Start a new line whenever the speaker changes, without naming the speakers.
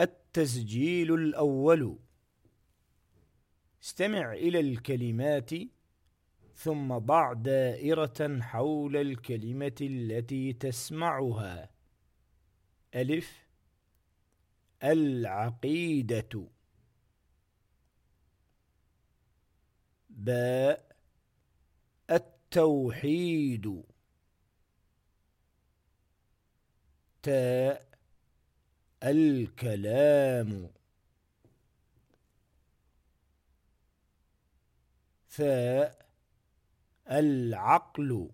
التسجيل الأول. استمع إلى الكلمات ثم ضع دائرة حول الكلمة التي تسمعها. ألف. العقيدة. باء. التوحيد. تاء. الكلام. ثاء العقل.